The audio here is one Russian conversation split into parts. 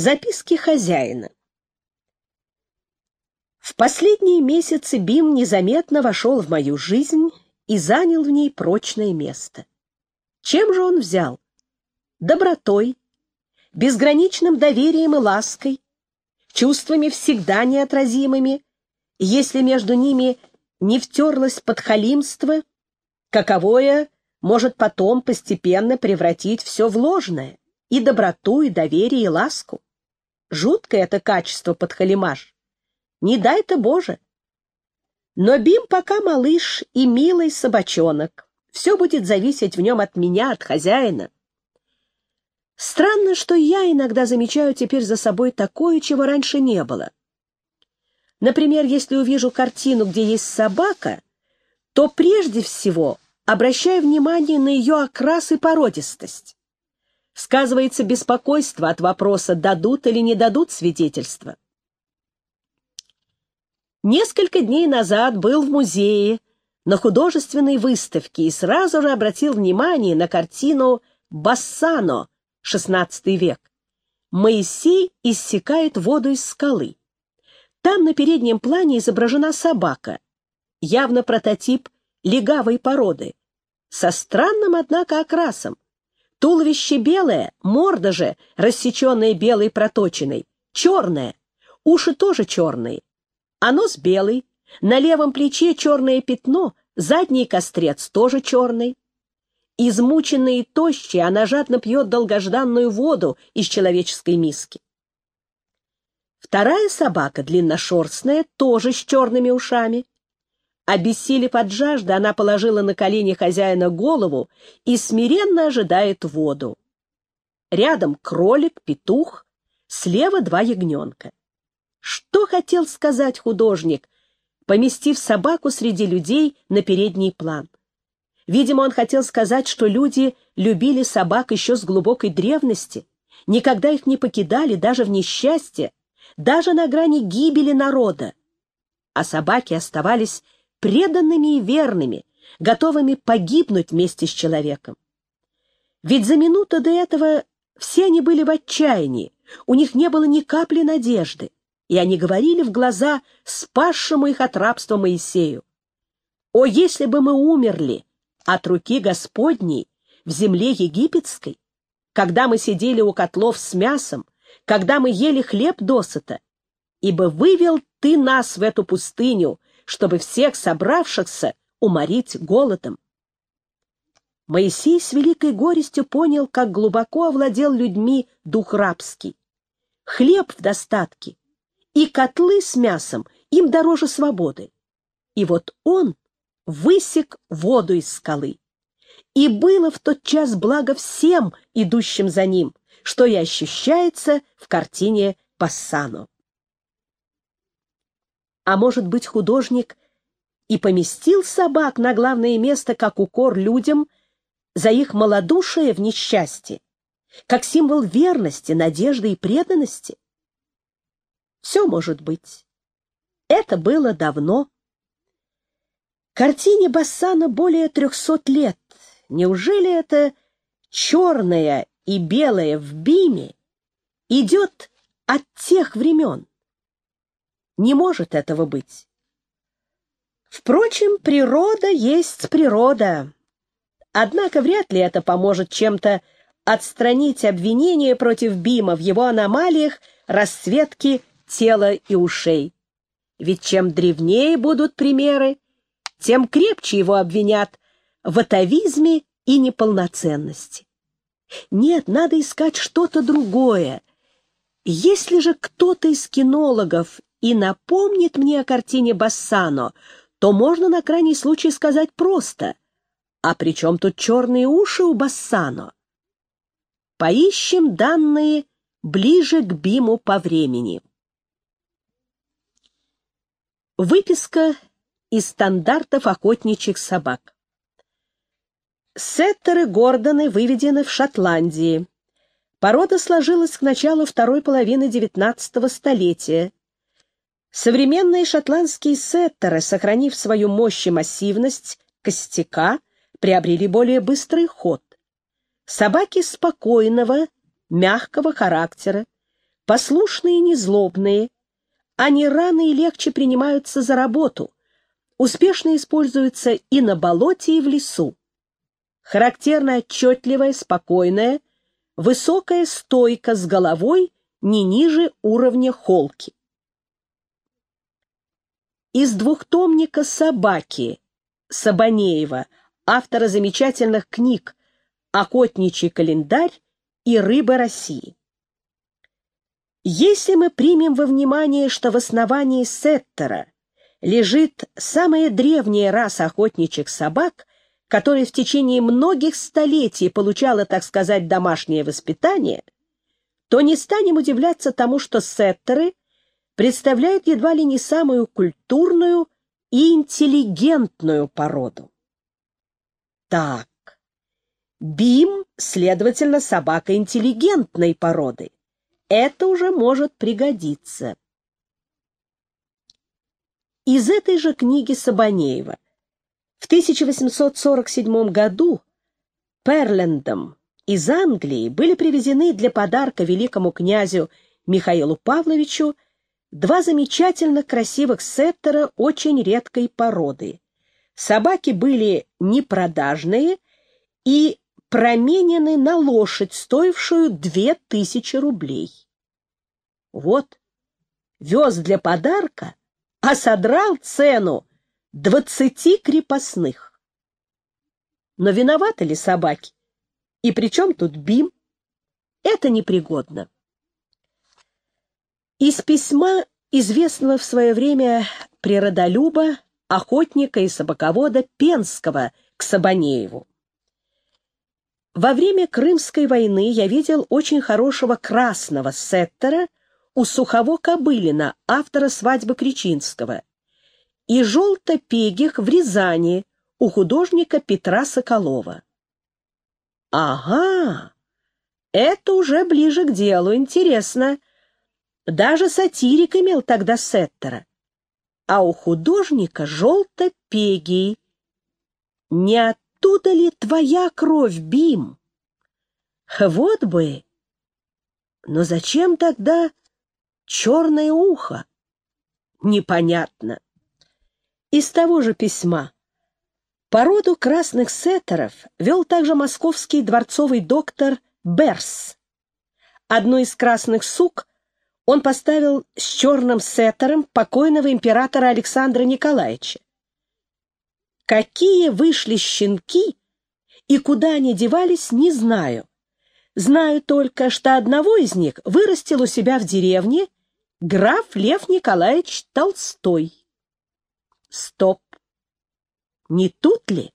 Записки хозяина. В последние месяцы Бим незаметно вошел в мою жизнь и занял в ней прочное место. Чем же он взял? Добротой, безграничным доверием и лаской, чувствами всегда неотразимыми, если между ними не втерлось подхалимство, каковое может потом постепенно превратить все в ложное и доброту, и доверие, и ласку. Жуткое это качество подхалимаш. Не дай-то Боже. Но Бим пока малыш и милый собачонок. Все будет зависеть в нем от меня, от хозяина. Странно, что я иногда замечаю теперь за собой такое, чего раньше не было. Например, если увижу картину, где есть собака, то прежде всего обращаю внимание на ее окрас и породистость сказывается беспокойство от вопроса, дадут или не дадут свидетельства. Несколько дней назад был в музее на художественной выставке и сразу же обратил внимание на картину «Бассано» XVI век. Моисей иссекает воду из скалы. Там на переднем плане изображена собака, явно прототип легавой породы, со странным, однако, окрасом. Туловище белое, морда же, рассеченная белой проточиной, черная, уши тоже черные, а нос белый, на левом плече черное пятно, задний кострец тоже черный. Измученная и тощая, она жадно пьет долгожданную воду из человеческой миски. Вторая собака, длинношерстная, тоже с черными ушами. Обессилев от жажды, она положила на колени хозяина голову и смиренно ожидает воду. Рядом кролик, петух, слева два ягненка. Что хотел сказать художник, поместив собаку среди людей на передний план? Видимо, он хотел сказать, что люди любили собак еще с глубокой древности, никогда их не покидали даже в несчастье, даже на грани гибели народа. А собаки оставались преданными и верными, готовыми погибнуть вместе с человеком. Ведь за минуту до этого все они были в отчаянии, у них не было ни капли надежды, и они говорили в глаза спасшему их от рабства Моисею. «О, если бы мы умерли от руки Господней в земле египетской, когда мы сидели у котлов с мясом, когда мы ели хлеб досыта, ибо вывел ты нас в эту пустыню, чтобы всех собравшихся уморить голодом. Моисей с великой горестью понял, как глубоко овладел людьми дух рабский. Хлеб в достатке и котлы с мясом им дороже свободы. И вот он высек воду из скалы. И было в тот час благо всем, идущим за ним, что и ощущается в картине Пассано. А может быть, художник и поместил собак на главное место как укор людям за их малодушие в несчастье, как символ верности, надежды и преданности? Все может быть. Это было давно. Картине Бассана более трехсот лет. Неужели это черное и белое в биме идет от тех времен? Не может этого быть. Впрочем, природа есть природа. Однако вряд ли это поможет чем-то отстранить обвинение против Бима в его аномалиях расцветки тела и ушей. Ведь чем древнее будут примеры, тем крепче его обвинят в атовизме и неполноценности. Нет, надо искать что-то другое. Если же кто-то из кинологов и напомнит мне о картине Бассано, то можно на крайний случай сказать просто «А при чем тут черные уши у Бассано?» Поищем данные ближе к Биму по времени. Выписка из стандартов охотничьих собак. Сеттеры Гордоны выведены в Шотландии. Порода сложилась к началу второй половины XIX столетия. Современные шотландские сеттеры, сохранив свою мощь и массивность костяка, приобрели более быстрый ход. Собаки спокойного, мягкого характера, послушные и незлобные. Они рано и легче принимаются за работу, успешно используются и на болоте, и в лесу. Характерно отчетливая, спокойная, высокая стойка с головой не ниже уровня холки. Из двухтомника «Собаки» Сабанеева, автора замечательных книг «Охотничий календарь» и «Рыба России». Если мы примем во внимание, что в основании Сеттера лежит самая древняя раса охотничьих собак, которая в течение многих столетий получала, так сказать, домашнее воспитание, то не станем удивляться тому, что сеттеры представляют едва ли не самую культурную и интеллигентную породу. Так, Бим, следовательно, собака интеллигентной породы. Это уже может пригодиться. Из этой же книги Сабанеева в 1847 году Перлендом из Англии были привезены для подарка великому князю Михаилу Павловичу два замечательно красивых сеттера очень редкой породы. Собаки были непродажные и променены на лошадь, стоившую две тысячи рублей. Вот, вез для подарка, а содрал цену двадцати крепостных. Но виноваты ли собаки? И при чем тут Бим? Это непригодно. Из письма известного в свое время природолюба, охотника и собаковода Пенского к Сабанееву. Во время Крымской войны я видел очень хорошего красного сеттера у Сухово Кобылина, автора «Свадьбы Кричинского», и желто-пегих в Рязани у художника Петра Соколова. Ага, это уже ближе к делу, интересно. Даже сатирик имел тогда сеттера. А у художника желто-пегий. Не оттуда ли твоя кровь, Бим? Вот бы. Но зачем тогда черное ухо? Непонятно. Из того же письма. Породу красных сеттеров вел также московский дворцовый доктор Берс. Одну из красных сук он поставил с черным сеттером покойного императора Александра Николаевича. Какие вышли щенки и куда они девались, не знаю. Знаю только, что одного из них вырастил у себя в деревне граф Лев Николаевич Толстой. Стоп. Не тут ли?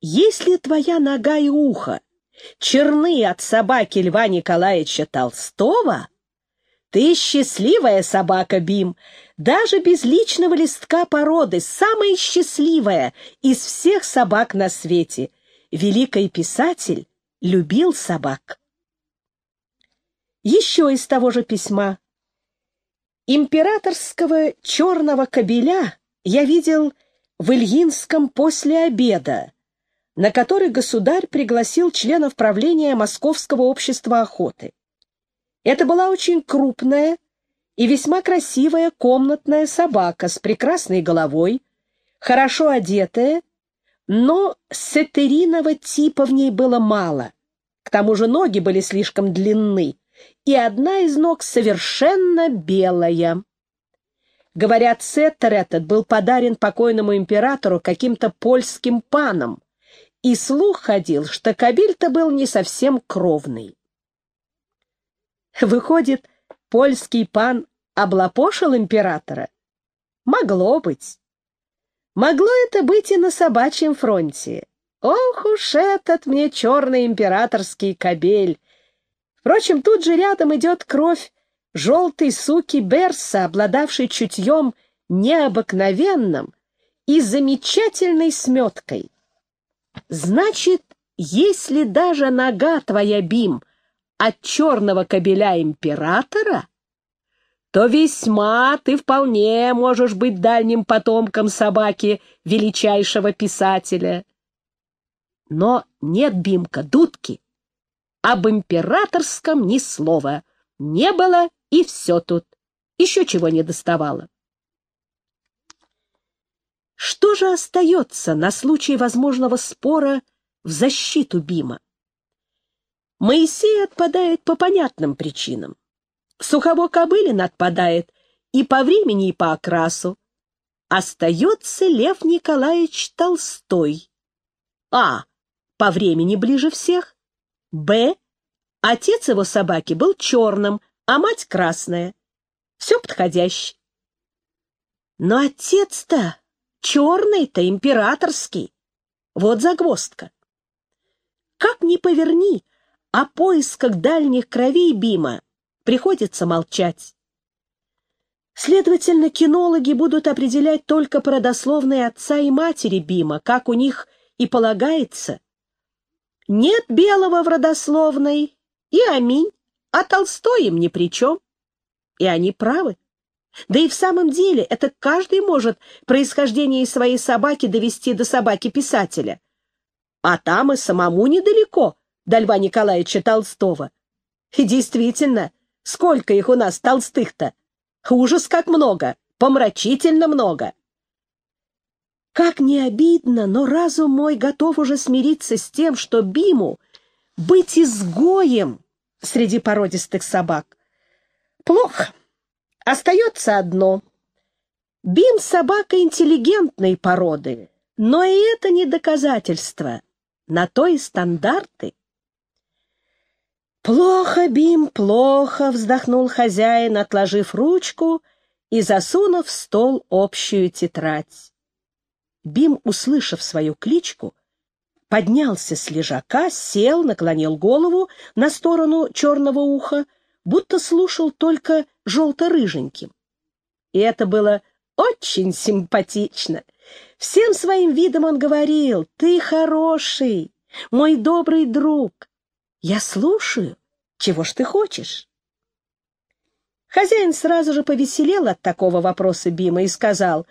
Если твоя нога и ухо черны от собаки Льва Николаевича Толстого, ты счастливая собака, Бим, даже без личного листка породы, самая счастливая из всех собак на свете. Великий писатель любил собак. Еще из того же письма. Императорского черного кобеля я видел в Ильинском после обеда, на который государь пригласил членов правления Московского общества охоты. Это была очень крупная и весьма красивая комнатная собака с прекрасной головой, хорошо одетая, но сетериного типа в ней было мало. К тому же ноги были слишком длинны, и одна из ног совершенно белая. Говорят, сеттер этот был подарен покойному императору каким-то польским паном, и слух ходил, что кабель-то был не совсем кровный. Выходит, польский пан облапошил императора? Могло быть. Могло это быть и на собачьем фронте. Ох уж этот мне черный императорский кабель! Впрочем, тут же рядом идет кровь желтой суки Берса, обладавшей чутьем необыкновенным и замечательной сметкой. Значит, если даже нога твоя, Бим, от черного кобеля императора, то весьма ты вполне можешь быть дальним потомком собаки величайшего писателя. Но нет, Бимка, дудки, об императорском ни слова. Не было И все тут. Еще чего не доставало. Что же остается на случай возможного спора в защиту Бима? Моисей отпадает по понятным причинам. Сухово Кобылин отпадает и по времени, и по окрасу. Остается Лев Николаевич Толстой. А. По времени ближе всех. Б. Отец его собаки был черным, а мать красная. Все подходяще. Но отец-то черный-то императорский. Вот загвоздка. Как ни поверни, о поисках дальних кровей Бима приходится молчать. Следовательно, кинологи будут определять только по родословной отца и матери Бима, как у них и полагается. Нет белого в родословной, и аминь, а Толстой ни при чем. И они правы. Да и в самом деле это каждый может происхождение своей собаки довести до собаки писателя. А там и самому недалеко до Льва Николаевича Толстого. И действительно, сколько их у нас толстых-то? Ужас как много, помрачительно много. Как не обидно, но разум мой готов уже смириться с тем, что Биму быть изгоем среди породистых собак. Плохо. Остается одно. Бим — собака интеллигентной породы, но и это не доказательство. На то и стандарты. «Плохо, Бим, плохо!» — вздохнул хозяин, отложив ручку и засунув в стол общую тетрадь. Бим, услышав свою кличку, поднялся с лежака, сел, наклонил голову на сторону черного уха, будто слушал только желто-рыженьким. И это было очень симпатично. Всем своим видом он говорил, «Ты хороший, мой добрый друг. Я слушаю. Чего ж ты хочешь?» Хозяин сразу же повеселел от такого вопроса Бима и сказал,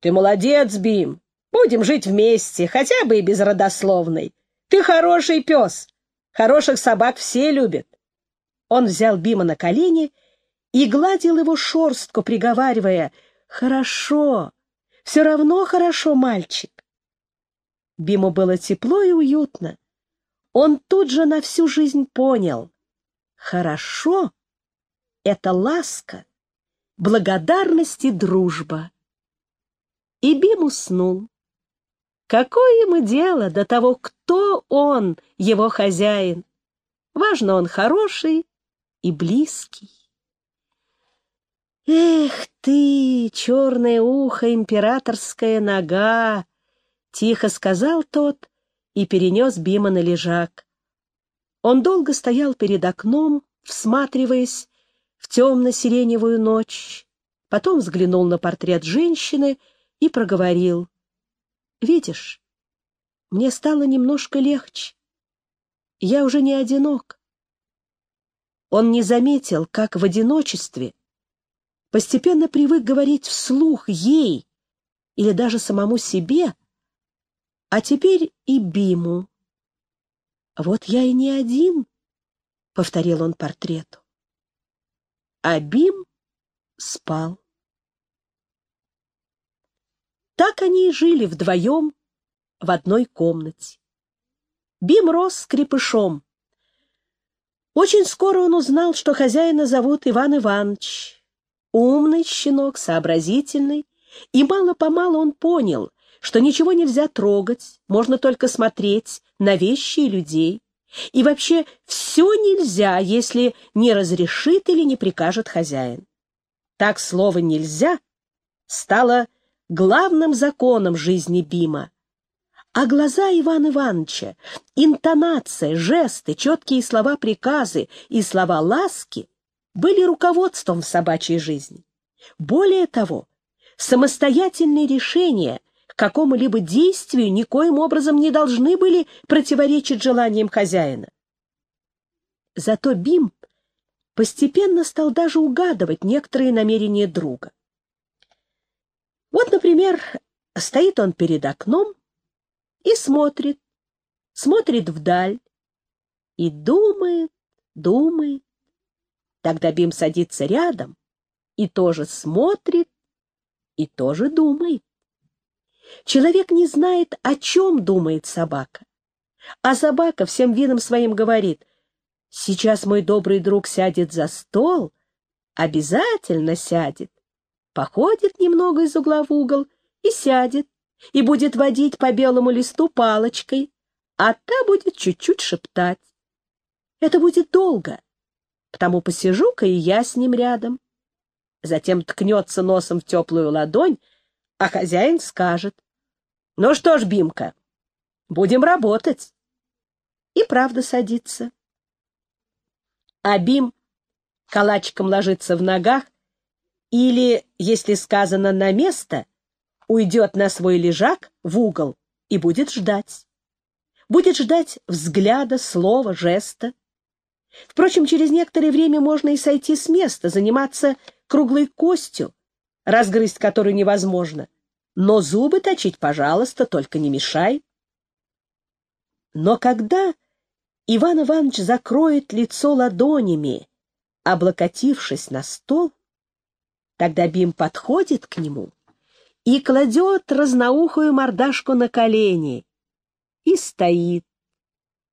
«Ты молодец, Бим, будем жить вместе, хотя бы и без родословной. Ты хороший пес, хороших собак все любят. Он взял Бима на колени и гладил его шорстку, приговаривая «Хорошо, все равно хорошо, мальчик». Биму было тепло и уютно. Он тут же на всю жизнь понял «Хорошо» — это ласка, благодарность и дружба. И Бим уснул. Какое ему дело до того, кто он, его хозяин? Важно, он хороший и близкий. «Эх ты, черное ухо, императорская нога!» — тихо сказал тот и перенес Бима на лежак. Он долго стоял перед окном, всматриваясь в темно-сиреневую ночь, потом взглянул на портрет женщины и проговорил. «Видишь, мне стало немножко легче. Я уже не одинок. Он не заметил, как в одиночестве постепенно привык говорить вслух ей или даже самому себе, а теперь и Биму. «Вот я и не один», — повторил он портрету. А Бим спал. Так они и жили вдвоем в одной комнате. Бим рос скрипышом, очень скоро он узнал, что хозяина зовут Иван Иванович. Умный щенок, сообразительный, и мало-помалу он понял, что ничего нельзя трогать, можно только смотреть на вещи и людей. И вообще все нельзя, если не разрешит или не прикажет хозяин. Так слово «нельзя» стало главным законом жизни Бима. А глаза Ивана Ивановича, интонация, жесты, четкие слова приказы и слова ласки были руководством в собачьей жизни. Более того, самостоятельные решения какому-либо действию никоим образом не должны были противоречить желаниям хозяина. Зато Бим постепенно стал даже угадывать некоторые намерения друга. Вот, например, стоит он перед окном и смотрит, смотрит вдаль и думает, думает. Тогда Бим садится рядом и тоже смотрит, и тоже думает. Человек не знает, о чем думает собака. А собака всем видом своим говорит, «Сейчас мой добрый друг сядет за стол, обязательно сядет, походит немного из угла в угол и сядет, и будет водить по белому листу палочкой, а та будет чуть-чуть шептать. Это будет долго, потому посижу-ка и я с ним рядом. Затем ткнется носом в теплую ладонь, а хозяин скажет, «Ну что ж, Бимка, будем работать». И правда садится. А Бим калачиком ложится в ногах или, если сказано «на место», уйдет на свой лежак в угол и будет ждать. Будет ждать взгляда, слова, жеста. Впрочем, через некоторое время можно и сойти с места, заниматься круглой костью, разгрызть которую невозможно. Но зубы точить, пожалуйста, только не мешай. Но когда Иван Иванович закроет лицо ладонями, облокотившись на стол, тогда Бим подходит к нему и кладет разноухую мордашку на колени и стоит,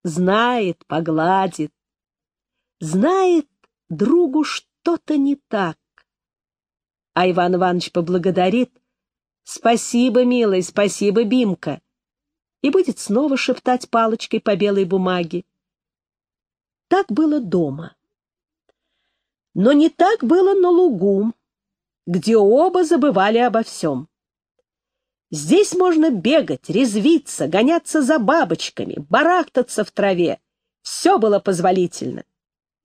знает, погладит, знает другу что-то не так. А Иван Иванович поблагодарит «Спасибо, милый, спасибо, Бимка!» и будет снова шептать палочкой по белой бумаге. Так было дома. Но не так было на лугу, где оба забывали обо всем. Здесь можно бегать, резвиться, гоняться за бабочками, барахтаться в траве. Все было позволительно.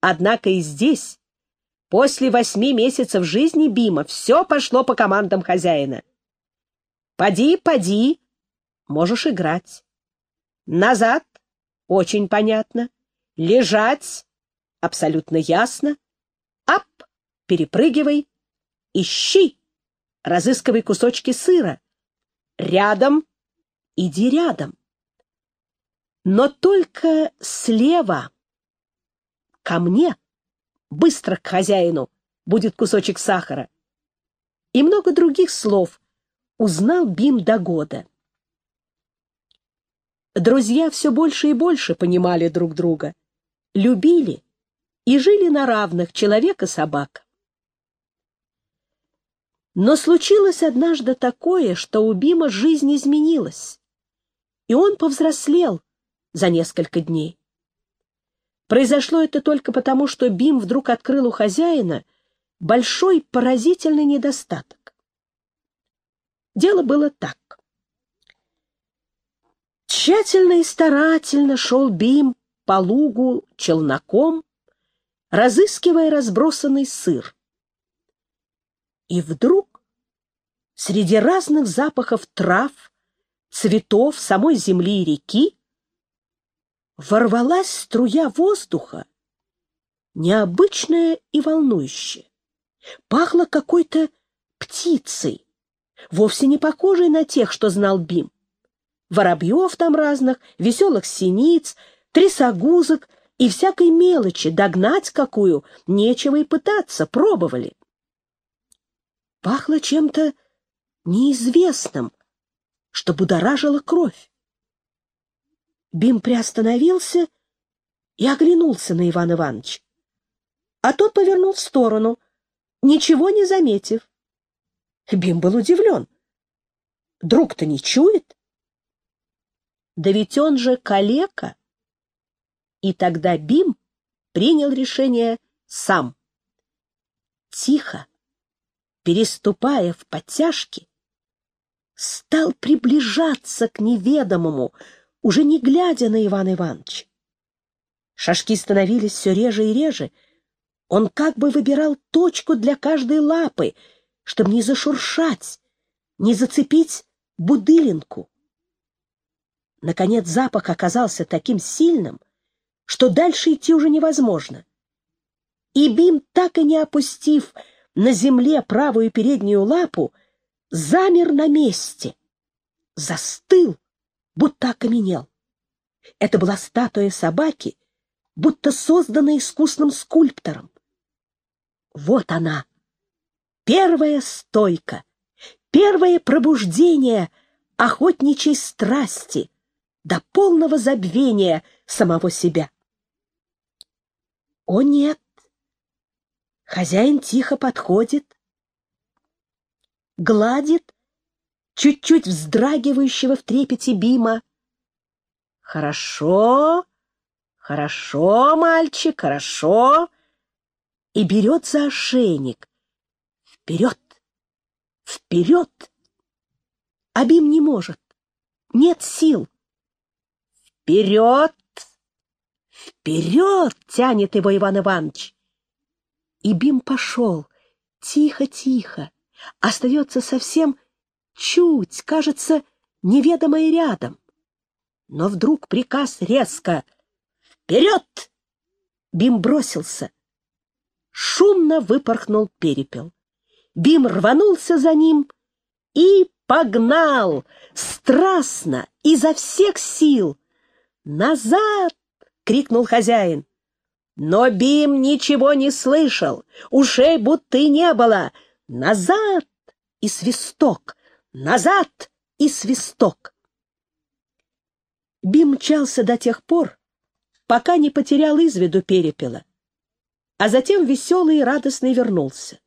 Однако и здесь, после восьми месяцев жизни Бима, все пошло по командам хозяина. «Поди, поди, можешь играть. Назад — очень понятно. Лежать — абсолютно ясно. Ап — перепрыгивай. Ищи, разыскивай кусочки сыра рядом, иди рядом. Но только слева, ко мне, быстро к хозяину, будет кусочек сахара. И много других слов узнал Бим до года. Друзья все больше и больше понимали друг друга, любили и жили на равных человек и собака. Но случилось однажды такое, что у Бима жизнь изменилась, и он повзрослел за несколько дней. Произошло это только потому, что Бим вдруг открыл у хозяина большой поразительный недостаток. Дело было так. Тщательно и старательно шел Бим по лугу челноком, разыскивая разбросанный сыр. И вдруг среди разных запахов трав, цветов, самой земли и реки ворвалась струя воздуха, необычная и волнующая. Пахло какой-то птицей, вовсе не похожей на тех, что знал Бим. Воробьев там разных, веселых синиц, трясогузок и всякой мелочи, догнать какую, нечего и пытаться, пробовали пахло чем-то неизвестным, что будоражило кровь. Бим приостановился и оглянулся на Ивана Ивановича. А тот повернул в сторону, ничего не заметив. Бим был удивлен. Друг-то не чует? Да ведь он же калека. И тогда Бим принял решение сам. Тихо, переступая в подтяжки, стал приближаться к неведомому, уже не глядя на Ивана Ивановича. Шажки становились все реже и реже. Он как бы выбирал точку для каждой лапы, чтобы не зашуршать, не зацепить будылинку. Наконец запах оказался таким сильным, что дальше идти уже невозможно. И Бим, так и не опустив на земле правую переднюю лапу, замер на месте, застыл, будто окаменел. Это была статуя собаки, будто созданная искусным скульптором. Вот она, первая стойка, первое пробуждение охотничьей страсти до полного забвения самого себя. О нет! Хозяин тихо подходит, гладит чуть-чуть вздрагивающего в трепете Бима. «Хорошо, хорошо, мальчик, хорошо!» И берет за ошейник. «Вперед! Вперед!» А Бим не может. Нет сил. «Вперед! Вперед!» — тянет его Иван Иванович. И Бим пошел, тихо-тихо, остается совсем чуть, кажется, неведомое рядом. Но вдруг приказ резко «Вперед!» Бим бросился. Шумно выпорхнул перепел. Бим рванулся за ним и погнал, страстно, изо всех сил. «Назад!» — крикнул хозяин. Но Бим ничего не слышал, ушей будто и не было. «Назад!» и свисток, Назад и свисток. Бим мчался до тех пор, пока не потерял из виду перепела, а затем веселый и радостный вернулся.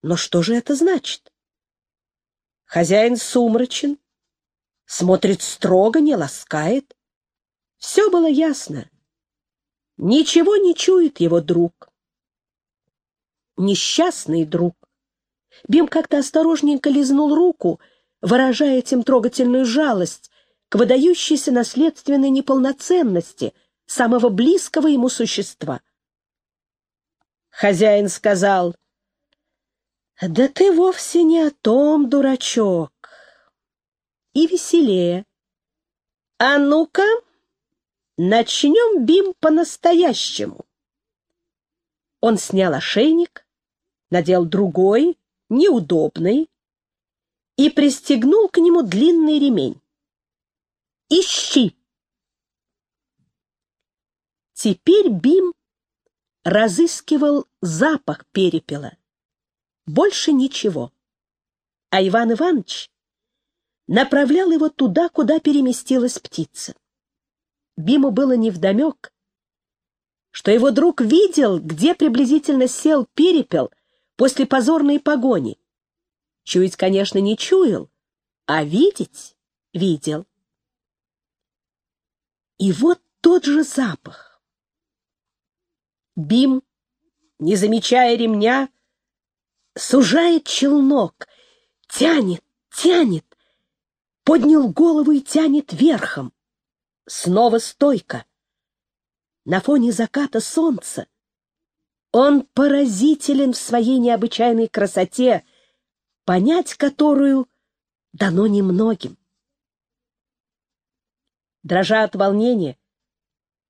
Но что же это значит? Хозяин сумрачен, смотрит строго, не ласкает. Все было ясно. Ничего не чует его друг. Несчастный друг. Бим как-то осторожненько лизнул руку, выражая этим трогательную жалость к выдающейся наследственной неполноценности самого близкого ему существа. Хозяин сказал, «Да ты вовсе не о том, дурачок!» И веселее. «А ну-ка, начнем, Бим, по-настоящему!» Он снял ошейник, надел другой, неудобный, и пристегнул к нему длинный ремень. «Ищи!» Теперь Бим разыскивал запах перепела. Больше ничего. А Иван Иванович направлял его туда, куда переместилась птица. Биму было невдомек, что его друг видел, где приблизительно сел перепел — после позорной погони. Чуять, конечно, не чуял, а видеть видел. И вот тот же запах. Бим, не замечая ремня, сужает челнок, тянет, тянет, поднял голову и тянет верхом. Снова стойка. На фоне заката солнца он поразителен в своей необычайной красоте, понять которую дано немногим. Дрожа от волнения,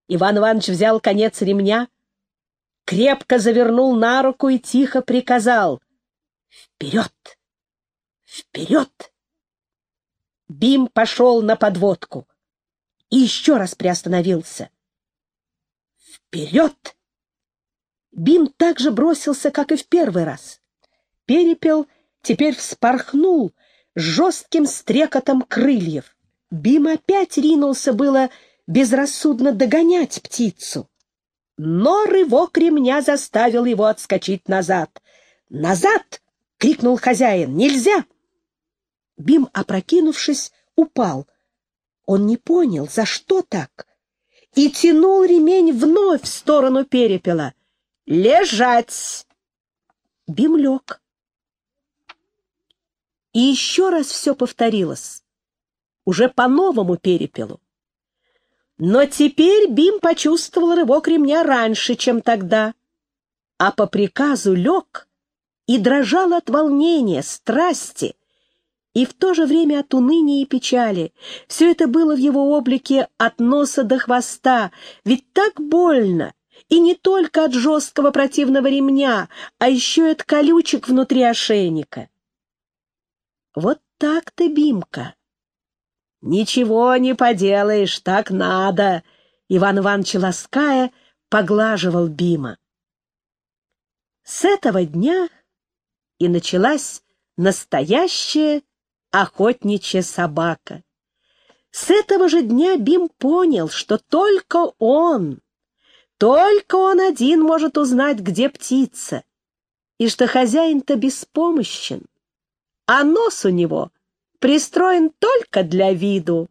Иван Иванович взял конец ремня, крепко завернул на руку и тихо приказал «Вперед! Вперед!» Бим пошел на подводку и еще раз приостановился. «Вперед!» Бим также бросился, как и в первый раз. Перепел теперь вспорхнул жестким стрекотом крыльев. Бим опять ринулся было безрассудно догонять птицу. Но рывок ремня заставил его отскочить назад. «Назад!» — крикнул хозяин. «Нельзя!» Бим, опрокинувшись, упал. Он не понял, за что так, и тянул ремень вновь в сторону перепела — «Лежать!» Бим лег. И еще раз все повторилось, уже по новому перепелу. Но теперь Бим почувствовал рывок ремня раньше, чем тогда, а по приказу лег и дрожал от волнения, страсти и в то же время от уныния и печали. Все это было в его облике от носа до хвоста, ведь так больно, и не только от жесткого противного ремня, а еще и от колючек внутри ошейника. Вот так ты, Бимка. Ничего не поделаешь, так надо. Иван Иванович, лаская, поглаживал Бима. С этого дня и началась настоящая охотничья собака. С этого же дня Бим понял, что только он, только он один может узнать, где птица, и что хозяин-то беспомощен, а нос у него пристроен только для виду.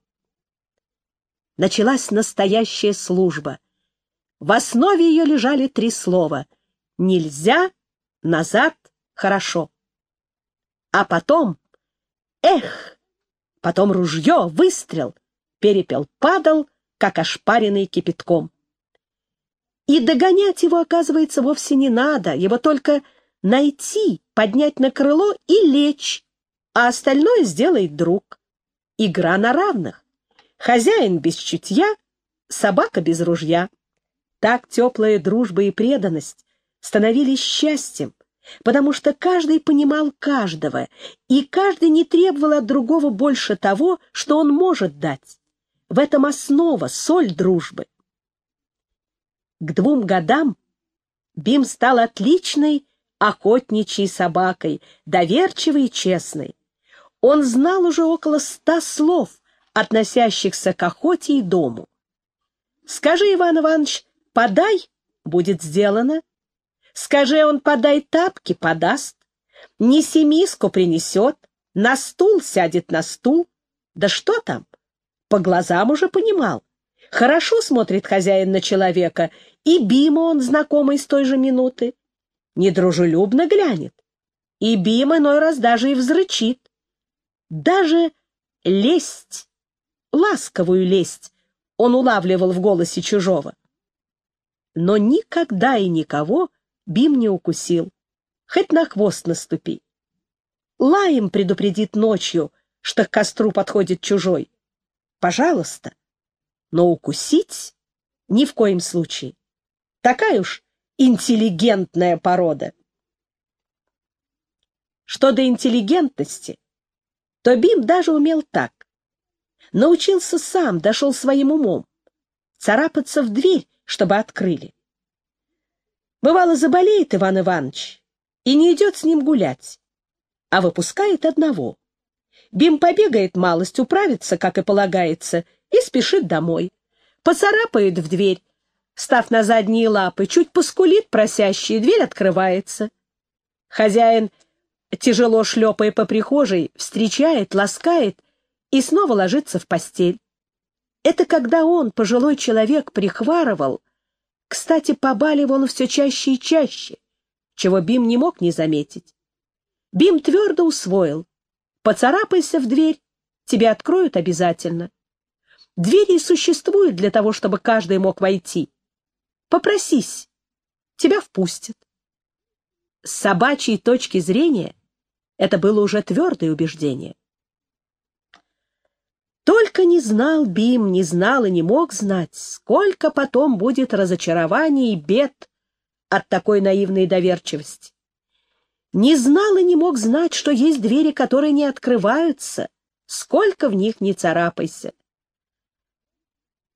Началась настоящая служба. В основе ее лежали три слова «нельзя», «назад», «хорошо». А потом, эх, потом ружье, выстрел, перепел падал, как ошпаренный кипятком. И догонять его, оказывается, вовсе не надо, его только найти, поднять на крыло и лечь, а остальное сделает друг. Игра на равных. Хозяин без чутья, собака без ружья. Так теплая дружба и преданность становились счастьем, потому что каждый понимал каждого, и каждый не требовал от другого больше того, что он может дать. В этом основа, соль дружбы. К двум годам Бим стал отличной охотничьей собакой, доверчивой и честной. Он знал уже около ста слов, относящихся к охоте и дому. Скажи, Иван Иванович, подай, будет сделано. Скажи он, подай тапки, подаст. Неси миску, принесет. На стул сядет на стул. Да что там? По глазам уже понимал. Хорошо смотрит хозяин на человека, и Бима он знакомый с той же минуты. Недружелюбно глянет. И Бим иной раз даже и взрычит. Даже лесть ласковую лесть он улавливал в голосе чужого. Но никогда и никого Бим не укусил, хоть на хвост наступи. Лаем предупредит ночью, что к костру подходит чужой. Пожалуйста. Но укусить ни в коем случае. Такая уж интеллигентная порода. Что до интеллигентности, то Бим даже умел так. Научился сам, дошел своим умом. Царапаться в дверь, чтобы открыли. Бывало, заболеет Иван Иванович и не идет с ним гулять, а выпускает одного. Бим побегает малость, управится, как и полагается, и спешит домой. Поцарапает в дверь, став на задние лапы, чуть поскулит просящий, дверь открывается. Хозяин, тяжело шлепая по прихожей, встречает, ласкает и снова ложится в постель. Это когда он, пожилой человек, прихварывал. Кстати, побаливал все чаще и чаще, чего Бим не мог не заметить. Бим твердо усвоил. Поцарапайся в дверь, тебе откроют обязательно. Двери существуют для того, чтобы каждый мог войти. Попросись, тебя впустят. С собачьей точки зрения это было уже твердое убеждение. Только не знал Бим, не знал и не мог знать, сколько потом будет разочарований и бед от такой наивной доверчивости. Не знал и не мог знать, что есть двери, которые не открываются, сколько в них не царапайся.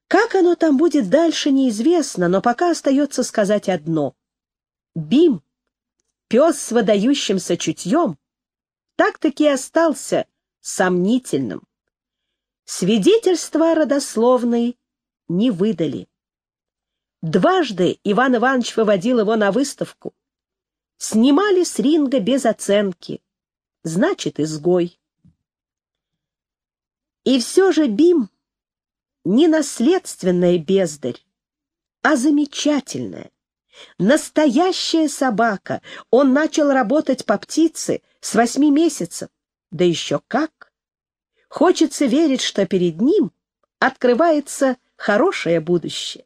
Как оно там будет дальше, неизвестно, но пока остается сказать одно. Бим, пес с выдающимся чутьем, так-таки остался сомнительным. Свидетельства родословной не выдали. Дважды Иван Иванович выводил его на выставку. Снимали с ринга без оценки. Значит, изгой. И все же Бим не наследственная бездарь, а замечательная, настоящая собака. Он начал работать по птице с восьми месяцев. Да еще как! Хочется верить, что перед ним открывается хорошее будущее.